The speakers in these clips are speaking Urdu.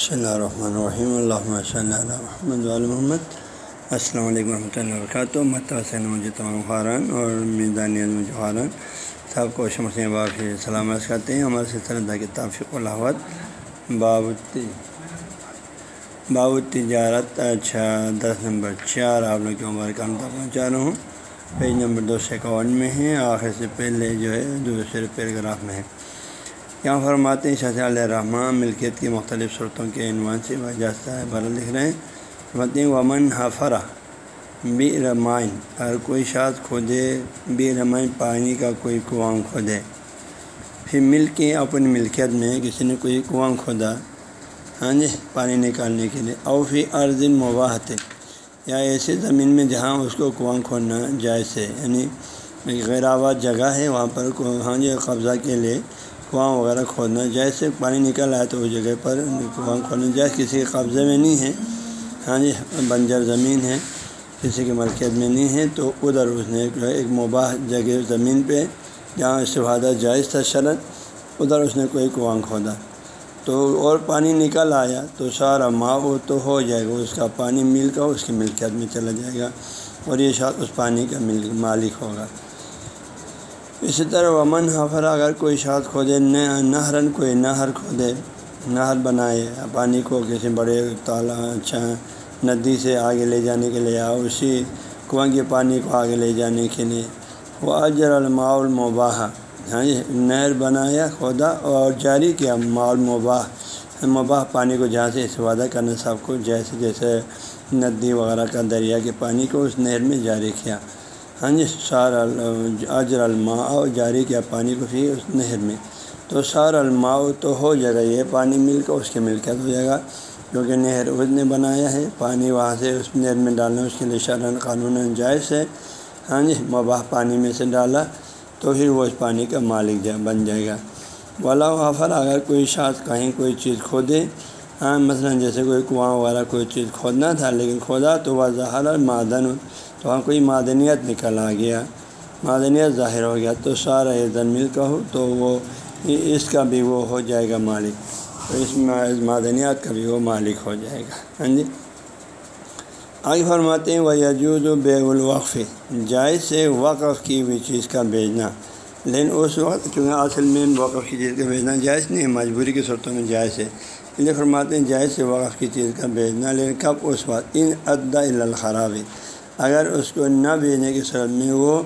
بسم اللہ الرحمن الرحیم اللہ صلی اللہ محمد محمد السلام علیکم ورحمۃ اللہ وبرکاتہ متحسن مجھے تمام خاران اور میدانی مجھے خاران سب کو شمس باب سے سلامت کرتے ہیں. ہمارے سلسلہ کتاب فق الحوت باب باب تجارت اچھا دس نمبر چار. آپ لوگ کی عمر کا تک پہنچا رہا ہوں. پیج نمبر دو سو اکاون میں ہے. آخر سے پہلے جو ہے دوسرے پیراگراف میں ہے. یہاں فرماتے ہیں شاہ علیہ رحمٰ ملکیت کی مختلف صورتوں کے عنوان سے وجہ ہے بھر لکھ رہے ہیں۔ فرماتے ہیں، ومن حفرا بی رمائن اگر کوئی شاد کھودے بی رمائن پانی کا کوئی کنواں کھودے، پھر مل کے اپنی ملکیت میں کسی نے کوئی کنواں کھودا ہاں جی پانی نکالنے کے لیے اور پھر عرض مواحت یا ایسے زمین میں جہاں اس کو کنواں کھودنا جائز ہے یعنی غیر آباد جگہ ہے، وہاں پر ہاں جی قبضہ کے لیے کنواں وغیرہ کھودنا جیسے پانی نکل آئے تو اس جگہ پر کنواں کھودنا۔ جائز کسی کے قبضے میں نہیں ہے۔ ہاں جی بنجر زمین ہے، کسی کی ملکیت میں نہیں ہے۔ تو ادھر اس نے ایک مباح جگہ زمین پہ جہاں استفادہ جائز تھا شرط، ادھر اس نے کوئی کنواں کھودا۔ تو اور پانی نکل آیا تو سارا ماں وہ تو ہو جائے گا، اس کا پانی مل کر اس کی ملکیت میں چلا جائے گا اور یہ شاید اس پانی کا مالک ہوگا۔ اسی طرح ومن حفر، اگر کوئی شاد کھودے نہرن کوئی نہر کھودے، نہر بنائے، پانی کو کسی بڑے تالا اچھا ندی سے آگے لے جانے کے لیے یا اسی کنواں کے پانی کو آگے لے جانے کے لیے۔ وہ اجر الماء المباح ہاں جی نہر بنایا، کھودا اور جاری کیا ماؤ مباح مباح پانی کو جہاں سے استفادہ کرنا، سب کو جیسے جیسے ندی وغیرہ کا دریا کے پانی کو اس نہر میں جاری کیا۔ ہاں جی سار اجر الماء، جاری کیا پانی کو پھر اس نہر میں۔ تو سار الماء تو ہو جائے گا یہ پانی مل کر اس کے ملکیت ہو جائے گا۔ کیونکہ نہر اس نے بنایا ہے، پانی وہاں سے اس نہر میں ڈالنا، اس کے لیے شرن قانون جائز ہے۔ ہاں جی مباح پانی میں سے ڈالا تو پھر وہ اس پانی کا مالک جا، بن جائے گا۔ ولا وافر اگر کوئی شاد کہیں کوئی چیز کھودے ہاں مثلاً جیسے کوئی کنواں وغیرہ کوئی چیز کھودنا تھا، لیکن کھودا تو وہ ظاہر معدن تو وہاں کوئی معدنیت نکل آ گیا۔ معدنیت ظاہر ہو گیا تو سارا یہ مل کا ہو تو وہ اس کا بھی وہ ہو جائے گا مالک۔ تو اس معدنیات کا بھی وہ مالک ہو جائے گا۔ ہاں جی۔ آگے فرماتے ہیں وہ یجوز و بے الوقف۔ جائز سے وقف کی ہوئی چیز کا بھیجنا۔ لیکن اس وقت چونکہ اصل میں وقف کی چیز کا بھیجنا جائز نہیں مجبوری کی صورتوں میں جائز ہے۔ اس لیے فرماتے ہیں، جائز سے وقف کی چیز کا بھیجنا، لیکن کب؟ اس وقت۔ ان ادا الخراب۔ اگر اس کو نہ بھیجنے کی صورت میں وہ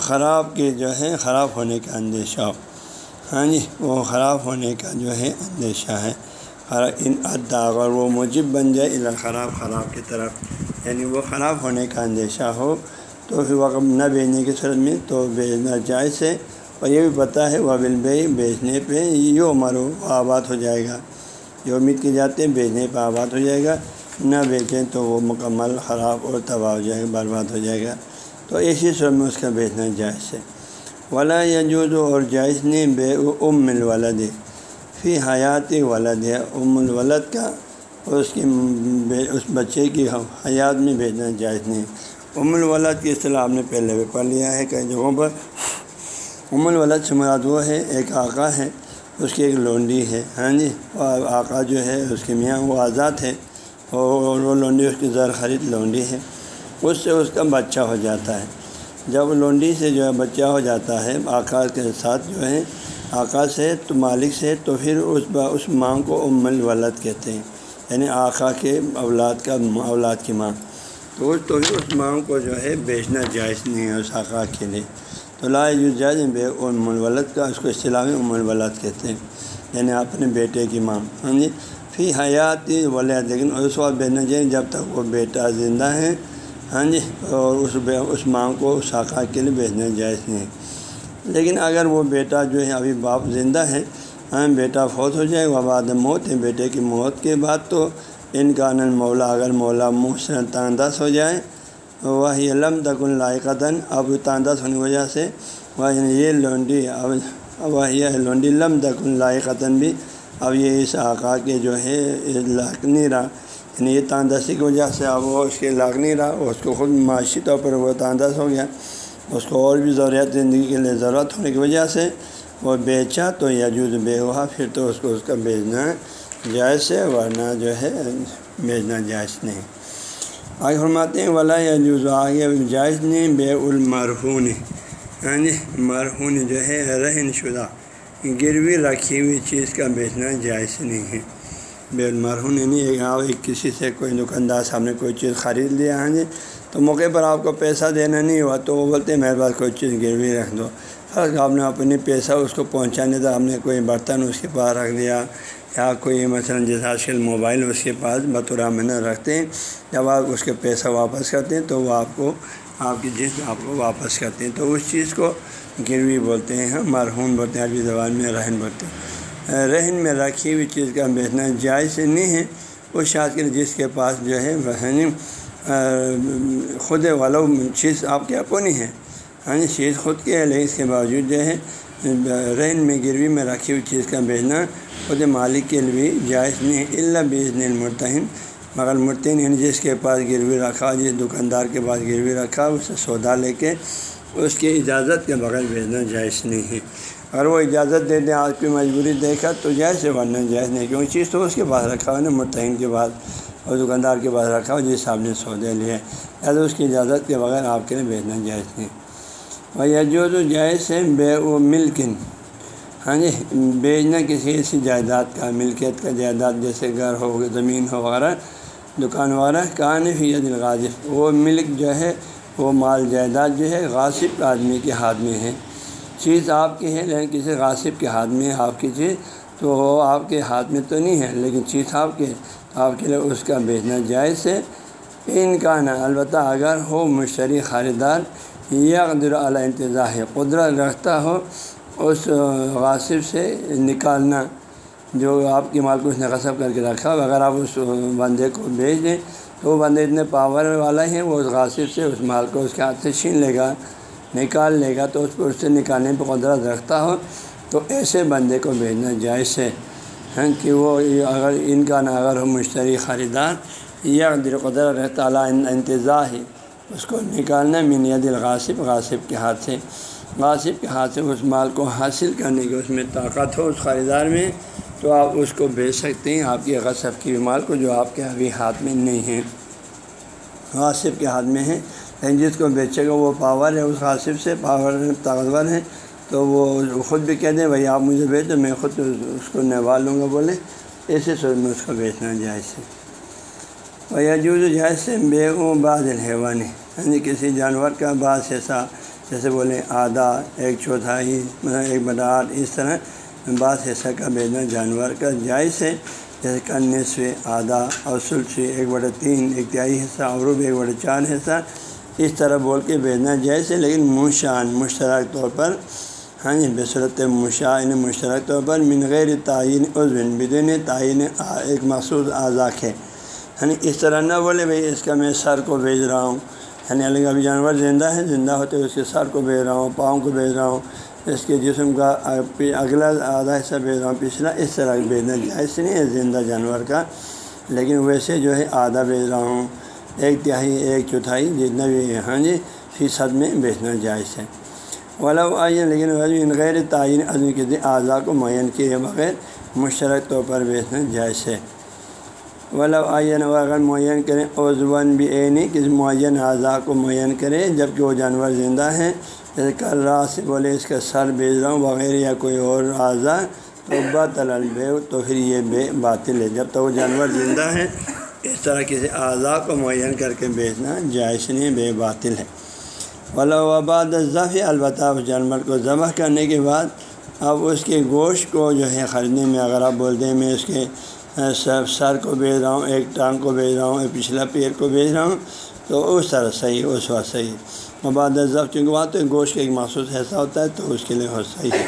خراب کے جو ہے خراب ہونے کا اندیشہ ہو۔ ہاں جی وہ خراب ہونے کا جو ہے اندیشہ ہے۔ ان ادا اگر وہ مجب بن جائے الخراب خراب کی طرف۔ یعنی وہ خراب ہونے کا اندیشہ ہو تو پھر وقت نہ بھیجنے کی صورت میں تو بھیجنا جائز ہے۔ اور یہ بھی پتہ ہے، وہ بل بیچنے پہ یوں مرو آباد ہو جائے گا۔ جو امید کی جاتے ہیں بیچنے پہ آباد ہو جائے گا۔ نہ بیچیں تو وہ مکمل خراب اور تباہ ہو جائے گا، برباد ہو جائے گا۔ تو اسی صورت میں اس کا بیچنا جائز ہے۔ ولا یا جو اور جائز نے بے ام الولد۔ فی حیاتی ولد ہے ام الولد کا اس کی اس بچے کی حیات میں بھیجنا جائز نہیں۔ ام الولد کی اصطلاح آپ نے پہلے بھی پڑھ لیا ہے، کئی جگہوں پر۔ ام الولد سے مراد وہ ہے ایک آقا ہے، اس کی ایک لونڈی ہے۔ ہاں جی آقا جو ہے، اس کے میاں، وہ آزاد ہے۔ اور وہ لونڈی اس کی زر خرید لونڈی ہے۔ اس سے اس کا بچہ ہو جاتا ہے۔ جب لونڈی سے جو ہے بچہ ہو جاتا ہے آقا کے ساتھ جو ہے آقا سے تو مالک سے، تو پھر اس با، اس ماں کو ام الولد کہتے ہیں۔ یعنی آقا کے اولاد کا، اولاد کی ماں۔ تو تو پھر اس ماں کو جو ہے بیچنا جائز نہیں ہے اس آقا کے لیے۔ تو لا جو جائز بے ام الولد کا، اس کو اصطلاح میں ام الولد کہتے ہیں۔ یعنی اپنے بیٹے کی ماں۔ ہاں جی؟ فی حیاتی ولید لیکن اس وقت بیچنا چاہیے جب تک وہ بیٹا زندہ ہے ہاں جی اور اس اس ماں کو اس آقا کے لیے بیچنا جائز نہیں لیکن اگر وہ بیٹا جو ہے ابھی باپ زندہ ہے ہاں بیٹا فوت ہو جائے، وہ بعد موت ہے، بیٹے کی موت کے بعد تو ان کا انل مولا، اگر مولا منہ سے تانداز ہو جائے وہ علم تک الائقتاً اب تانداز ہونے کی وجہ سے وہ یہ لونڈی، اب وہ لونڈی، لم تک الائقتاً بھی اب یہ اس آقا کے جو ہے لاک نہیں رہا۔ یعنی یہ تاندسی کی وجہ سے اب وہ اس کے لاگ نہیں رہا، اس کو خود معاشی طور پر وہ تاندس ہو گیا۔ اس کو اور بھی ضروریات زندگی کے لیے ضرورت ہونے کی وجہ سے وہ بیچا تو یجوز بے ہوا، پھر تو اس کو اس کا بیچنا جائز ہے، ورنہ جو ہے بیچنا جائز نہیں۔ آگے فرماتے ہیں، ولا یا جو آگے جائز نہیں، بے المرحون ہاں جی یعنی مرحون جو ہے، رہن شدہ۔ گروی رکھی ہوئی چیز کا بیچنا جائز نہیں ہے۔ بے المرحون یعنی ایک ایک کسی سے کوئی دکاندار صاحب نے کوئی چیز خرید لیا ہاں جی تو موقع پر آپ کو پیسہ دینا نہیں ہوا تو وہ بولتے ہیں میرے پاس کوئی چیز گروی رکھ دو۔ فرض آپ نے اپنی پیسہ اس کو پہنچانے تھا آپ نے کوئی برتن اس کے پاس رکھ دیا یا کوئی مثلاً جیسے آج کل موبائل اس کے پاس بطور امن رکھتے ہیں۔ جب آپ اس کے پیسہ واپس کرتے ہیں تو وہ آپ کو، آپ کی جس آپ کو واپس کرتے ہیں۔ تو اس چیز کو گروی بولتے ہیں ہم، مرحوم بولتے ہیں، عربی زبان میں رہن بولتے ہیں۔ رہن میں رکھی ہوئی چیز کا بیچنا جائز نہیں ہے۔ اس شاذ کے جس کے پاس جو ہے یعنی، خود والا چیز آپ کے اپنی ہے۔ ہاں جی چیز خود کی ہے، لیکن اس کے باوجود جو ہے، رہن میں، گروی میں رکھی ہوئی چیز کا بیچنا خود مالک کے لیے جائز نہیں ہے۔ اللہ بیچ المرتہن مگر مرتین یعنی جس کے پاس گروی رکھا، جس دکاندار کے پاس گروی رکھا، اسے سودا لے کے اس کی اجازت کے بغیر بھیجنا جائز نہیں ہے۔ اگر وہ اجازت دے دیں، آج کی مجبوری دیکھا تو جائز سے ورنہ جائز نہیں۔ کیونکہ چیز تو اس کے پاس رکھا ہوا نا مرتعین کے بعد اور دکاندار کے پاس رکھا ہو جس صاحب نے سودے لیے لہٰذا اس کی اجازت کے بغیر آپ کے لیے بھیجنا جائز نہیں۔ اور جو تو جائز ہے، بے و ملکن ہاں جی بیچنا کسی ایسی جائیداد کا، ملکیت کا جائیداد، جیسے گھر ہو، زمین ہو، وغیرہ، دکان، وغیرہ کہاں فی دل غازف وہ ملک جو ہے وہ مال جائیداد جو ہے غاصب آدمی کے ہاتھ میں ہے۔ چیز آپ کی ہے لیکن کسی غاصب کے ہاتھ میں آپ کی چیز تو وہ آپ کے ہاتھ میں تو نہیں ہے، لیکن چیز آپ کے آپ کے لیے اس کا بیچنا جائز ہے۔ ان کا نا البتہ اگر ہو مشتری خریدار یا قدر اعلیٰ انتظار ہے قدرت رکھتا ہو، اس غاصب سے نکالنا۔ جو آپ کی مال کو اس نے غصب کر کے رکھا اگر آپ اس بندے کو بھیج دیں، تو وہ بندے اتنے پاور والا ہے وہ اس غاصب سے اس مال کو اس کے ہاتھ سے چھین لے گا، نکال لے گا، تو اس کو اس سے نکالنے پہ قدرت رکھتا ہو، تو ایسے بندے کو بھیجنا جائز ہے۔ ہاں، کہ وہ اگر ان کا نہ اگر ہو مشتری خریدار یا دل قدرت رہتا انتظار ہے۔ اس کو نکالنا منیا دل غاصب غاصب کے ہاتھ سے۔ غاصب کے ہاتھ سے اس مال کو حاصل کرنے کی اس میں طاقت ہو، اس خریدار میں۔ تو آپ اس کو بیچ سکتے ہیں، آپ کی غصب کی مال کو جو آپ کے ابھی ہاتھ میں نہیں ہے۔ غاصب کے ہاتھ میں ہے۔ لیکن جس کو بیچے گا وہ پاور ہے، اس غاصب سے پاور طاقتور ہے۔ تو وہ خود بھی کہہ دیں بھائی آپ مجھے بیچ دو میں خود اس کو نہوا لوں گا، بولے۔ ایسے سوچ میں اس کو بیچنا جائز ہے۔ اور جو جائز سے بے او بعض الحیوان یعنی کسی جانور کا بعض ایسا، جیسے بولیں آدھا، ایک چوتھائی مطلب ایک بڑا آٹھ اس طرح۔ بعض حصہ کا بیچنا جانور کا جائز ہے۔ جیسے کننے سے آدھا اور سلسی ایک بڑا تین، ایک تہائی حصہ عروب ایک بڑا چار حصہ۔ اس طرح بول کے بیچنا جائز ہے، لیکن مشان، مشترک طور پر۔ ہاں جی بصورت مشاعن مشترک طور پر۔ من غیر تعین عزن بدن تعین ایک مخصوص آزاق ہے۔ یعنی اس طرح نہ بولے بھائی، اس کا میں سر کو بھیج رہا ہوں۔ یعنی الگ ابھی جانور زندہ ہے، زندہ ہوتے اس کے سر کو بھیج رہا ہوں، پاؤں کو بھیج رہا ہوں۔ اس کے جسم کا اگلا آدھا حصہ بھیج رہا ہوں پچھلا اس طرح بھیجنا جائز نہیں ہے زندہ جانور کا، لیکن ویسے جو ہے آدھا بھیج رہا ہوں ایک تہائی، ایک چوتھائی، جتنا بھی ہاں جی فیصد میں بیچنا جائز ہے۔ والا آئین، لیکن ان غیر تعین عدم کے اعضاء کو معین کیے بغیر مشترک طور پر بیچنا جائز ہے۔ ولا آئین اگر معین کریں اوزون بھی اے نہیں کسی معین اعضاء کو معین کرے جبکہ وہ جانور زندہ ہیں۔ جیسے کل رات سے بولے، اس کا سر بیچ رہا ہوں وغیرہ یا کوئی اور اعضا تو بات البے تو پھر یہ بے باطل ہے۔ جب تک وہ جانور زندہ ہے اس طرح کسی اعضاء کو معین کر کے بیچنا جائز نہیں، بے باطل ہے۔ ولا وباد ضفی البتہ اس جانور کو ذبح کرنے کے بعد، اب اس کے گوشت کو جو ہے خریدنے میں، اگر آپ بولتے ہیں میں اس کے سر سر کو بیچ رہا ہوں، ایک ٹانگ کو بیچ رہا ہوں، ایک پچھلا پیر کو بیچ رہا ہوں، تو اس طرح صحیح، اس وقت صحیح۔ اباد ضبط چونکہ وہاں تو گوشت کا ایک مخصوص حصہ ہوتا ہے، تو اس کے لیے ہو صحیح ہے۔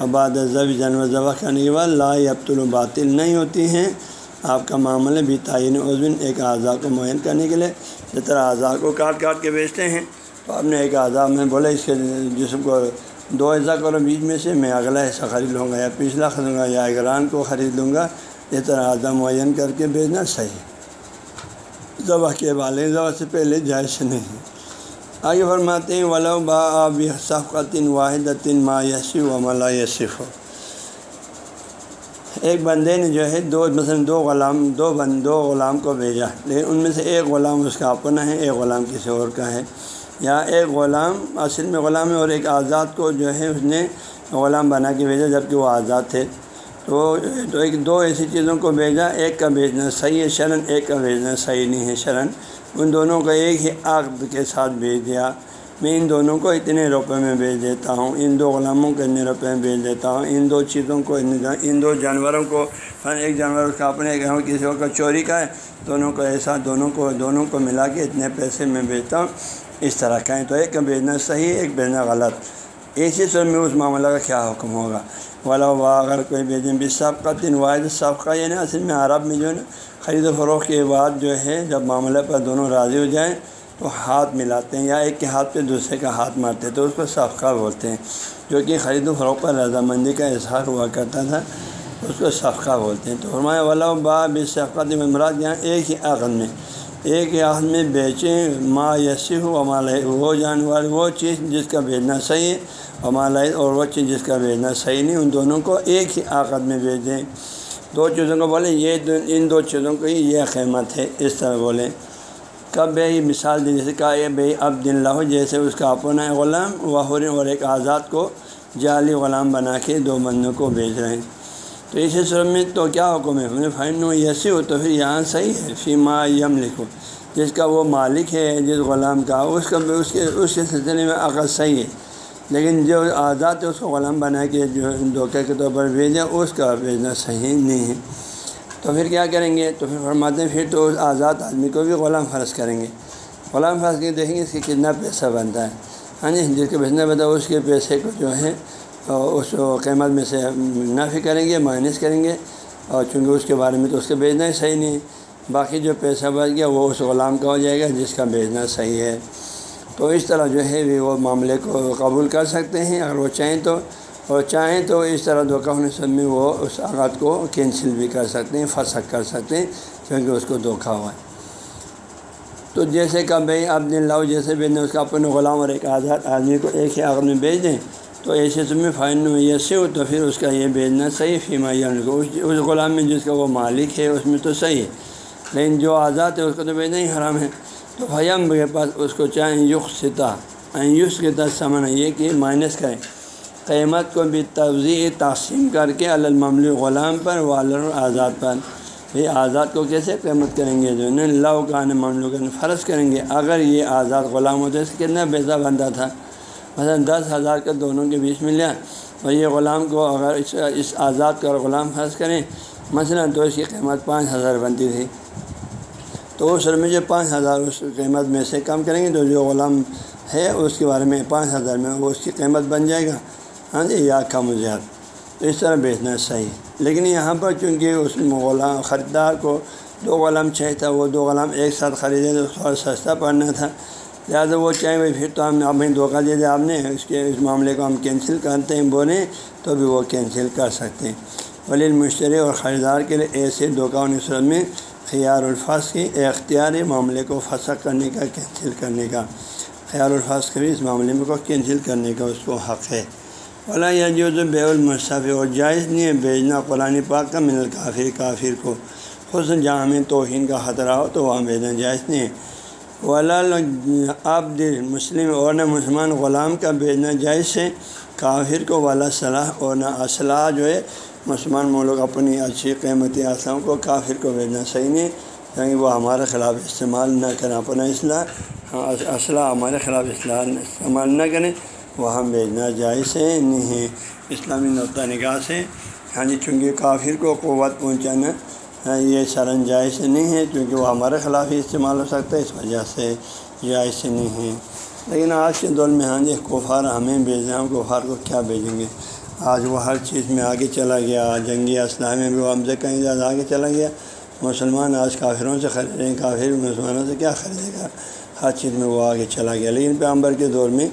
اباد ضب جانور ذبح کرنے کے بعد لا ابتل و باطل نہیں ہوتی ہیں۔ آپ کا معاملہ بھی تعین عزم ایک اعضاء کو معین کرنے کے لیے۔ جس طرح اعضاء کو کاٹ کاٹ کے بیچتے ہیں، تو آپ نے ایک اعضاء میں بولے، اس کے جسم کو دو حصہ کرو، بیچ میں سے میں اگلا حصہ خرید لوں گا یا پچھلا خریدوں گا یا اگران کو خرید لوں گا۔ اس طرح اعضاء معین کر کے بیچنا صحیح ذبح کے والے ذبح سے پہلے جائز نہیں آگے فرماتے ہیں، ولو با آب صفقت واحد ما یسی و ملا یسف ایک بندے نے جو ہے دو، مثلاً دو غلام، دو بند دو غلام کو بھیجا، لیکن ان میں سے ایک غلام اس کا اپنا ہے، ایک غلام کسی اور کا ہے۔ یا ایک غلام اصل میں غلام ہے اور ایک آزاد کو جو ہے اس نے غلام بنا کے بھیجا جبکہ وہ آزاد تھے۔ تو ایک دو ایسی چیزوں کو بھیجا ایک کا بھیجنا صحیح ہے، شرن، ایک کا بھیجنا صحیح نہیں ہے، شرن۔ ان دونوں کو ایک ہی عقد کے ساتھ بھیج دیا۔ میں ان دونوں کو اتنے روپے میں بھیج دیتا ہوں، ان دو غلاموں کو اتنے روپے میں بھیج دیتا ہوں، ان دو چیزوں کو، ان دو جانوروں کو۔ ایک جانور کا اپنے ایک کسی اور کا چوری کا ہے، دونوں کو ایسا، دونوں کو دونوں کو ملا کے اتنے پیسے میں بھیجتا ہوں۔ اس طرح کا ہے۔ تو ایک کا بھیجنا صحیح ایک بھیجنا غلط۔ اسی سر میں اس معاملہ کا کیا حکم ہوگا؟ والا وا اگر کوئی بھیجیں بھی سب دن واحد سب کا یعنی اصل میں عرب میں جو ہے نا، خرید و فروخت کے بعد جو ہے، جب معاملے پر دونوں راضی ہو جائیں تو ہاتھ ملاتے ہیں یا ایک کے ہاتھ پہ دوسرے کا ہاتھ مارتے ہیں، تو اس کو صفقہ بولتے ہیں۔ جو کہ خرید و فروغ پر رضامندی کا اظہار ہوا کرتا تھا، اس کو صفقہ بولتے ہیں۔ تو فرمایا والا با بھی صفقت مراد یہاں ایک ہی عقد میں۔ ایک ہی عقد میں بیچیں ماں یسی ہو امال وہ جانور، وہ چیز جس کا بھیجنا صحیح ہے امال اور وہ چیز جس کا بھیجنا صحیح نہیں، ان دونوں کو ایک ہی عقد میں بھیجیں۔ دو چیزوں کو بولیں، یہ ان دو چیزوں کو ہی یہ قیمت ہے، اس طرح بولیں۔ کب بے مثال دی، جیسے کہا یہ بے اب دن لاہو جیسے اس کا اپنا غلام وہر اور ایک آزاد کو جعلی غلام بنا کے دو بندوں کو بھیج رہے ہیں۔ تو اسی صورت میں تو کیا حکم ہے؟ فائن یسی ہو تو پھر یہاں صحیح ہے۔ فیما یم لکھو جس کا وہ مالک ہے، جس غلام کا، اس کا اس کے اس کے سلسلے میں عقد صحیح ہے۔ لیکن جو آزاد اس کو غلام بنا کے جو دھوکے کے طور پر بھیجیں، اس کا بھیجنا صحیح نہیں ہے۔ تو پھر کیا کریں گے؟ تو پھر فرماتے ہیں، پھر تو اس آزاد آدمی کو بھی غلام فرض کریں گے۔ غلام فرض کے دیکھیں گے اس کی کتنا پیسہ بنتا ہے۔ ہاں جی جس کے بھیجنا بنتا ہے، اس کے پیسے کو جو ہے، اس قیمت میں سے نفی کریں گے، مائنس کریں گے۔ اور چونکہ اس کے بارے میں تو اس کے بھیجنا ہی صحیح نہیں باقی جو پیسہ بچ گیا، وہ اس غلام کا ہو جائے گا، جس کا بھیجنا صحیح ہے۔ تو اس طرح جو ہے وہ معاملے کو قبول کر سکتے ہیں، اگر وہ چاہیں تو، اور چاہیں تو اس طرح دھوکہ ہونے سے میں وہ اس عقد کو کینسل بھی کر سکتے ہیں، فسق کر سکتے ہیں، کیونکہ اس کو دھوکہ ہوا ہے۔ تو جیسے کہ بھائی آپ نے لاؤ، جیسے بھی نے اس کا اپنے غلام اور ایک آزاد آدمی کو ایک ہی عقد میں بھیج دیں، تو ایسے میں فائن یسے ہو تو پھر اس کا یہ بھیجنا صحیح فیما کو۔ اس غلام میں جس کا وہ مالک ہے، اس میں تو صحیح ہے۔ لیکن جو آزاد ہے، اس کو تو بھیجنا ہی حرام ہے۔ تو فیم کے پاس اس کو چاہیں یق ستا یوس کے تحت سمجھنا یہ کہ مائنس کریں۔ قیمت کو بھی توضیع تقسیم کر کے الممل غلام پر، والر آزاد پر۔ یہ آزاد کو کیسے قیمت کریں گے؟ جو ہے لو کان مملوک فرض کریں گے۔ اگر یہ آزاد غلام ہوتا ہے اس کتنا پیسہ بنتا تھا؟ مثلا دس ہزار کا دونوں کے بیچ میں لیا۔ اور یہ غلام کو اگر اس اس آزاد کا غلام فرض کریں، مثلا تو اس کی قیمت پانچ ہزار بنتی تھی۔ تو اس میں جو پانچ ہزار اس قیمت میں سے کم کریں گے، تو جو غلام ہے اس کے بارے میں پانچ ہزار میں وہ اس کی قیمت بن جائے گا۔ ہاں جی یا کم زیادہ تو اس طرح بیچنا صحیح۔ لیکن یہاں پر چونکہ اس غلام خریدار کو دو غلام چاہیے تھا، وہ دو غلام ایک ساتھ خریدے تو تھوڑا سستا پڑنا تھا۔ لہٰذا وہ چاہیں بھائی، پھر تو ہم ہمیں دھوکہ دے دیں آپ نے، اس کے اس معاملے کو ہم کینسل کرتے ہیں بولیں تو بھی وہ کینسل کر سکتے ہیں۔ ولی مشتری اور خریدار کے لیے ایسے دھوکہ و نصرت میں خیار الفاظ کی اختیاری معاملے کو پھنسا کرنے کا، کینسل کرنے کا۔ خیال الفاظ کے بھی اس معاملے میں کو کینسل کرنے کا اس کو حق ہے۔ ولا یا جو تو بے المصف اور جائز نہیں ہے بھیجنا قرآن پاک کا من الکافر، کافر کو۔ حسن جہاں میں توہین کا خطرہ ہو تو وہاں بھیجنا جائز نہیں ہے۔ ولا عبد مسلم اور نہ مسلمان غلام کا بھیجنا جائز ہے، کافر کو والا صلاح اور نہ اصلاح جو ہے مسلمان مولک اپنی اچھی قیمتی اصلاحوں کو کافر کو بھیجنا صحیح نہیں کیونکہ وہ ہمارے خلاف استعمال نہ کریں، اپنا اصلاح ہاں، اسلحہ ہمارے خلاف اصلاح استعمال نہ کریں وہاں بھیجنا جائز ہے نہیں ہے اسلامی نقطہ نگاہ سے ہاں جی چونکہ کافر کو قوت پہنچانا ہاں، یہ سرن جائز نہیں ہے کیونکہ وہ ہمارے خلاف ہی استعمال ہو سکتا ہے، اس وجہ سے جائز نہیں ہے۔ لیکن آج کے دور میں ہاں جی کوفار ہمیں بھیج ہم کوفار کو کیا بھیجیں گے؟ آج وہ ہر چیز میں آگے چلا گیا، جنگی اسلحہ میں بھی وہ ہم سے کہیں زیادہ آگے چلا گیا۔ مسلمان آج کافروں سے خرید رہے ہیں، کافر مسلمانوں سے کیا خریدے گا؟ ہر چیز میں وہ آگے چلا گیا۔ لیکن پیامبر کے دور میں،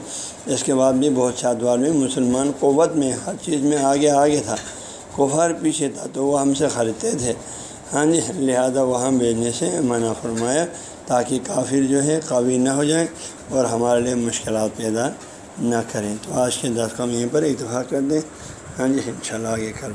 اس کے بعد بھی بہت سے ادوار میں مسلمان قوت میں ہر چیز میں آگے آگے تھا۔ کفار پیچھے تھا تو وہ ہم سے خریدتے تھے۔ ہاں جی لہذا وہاں بھیجنے سے منع فرمایا تاکہ کافر جو ہے قابل نہ ہو جائیں اور ہمارے لیے مشکلات پیدا نہ کریں۔ تو آج کے دس کا یہیں پر اتفاق کر دیں۔ ہاں جی ان شاء اللہ آگے کر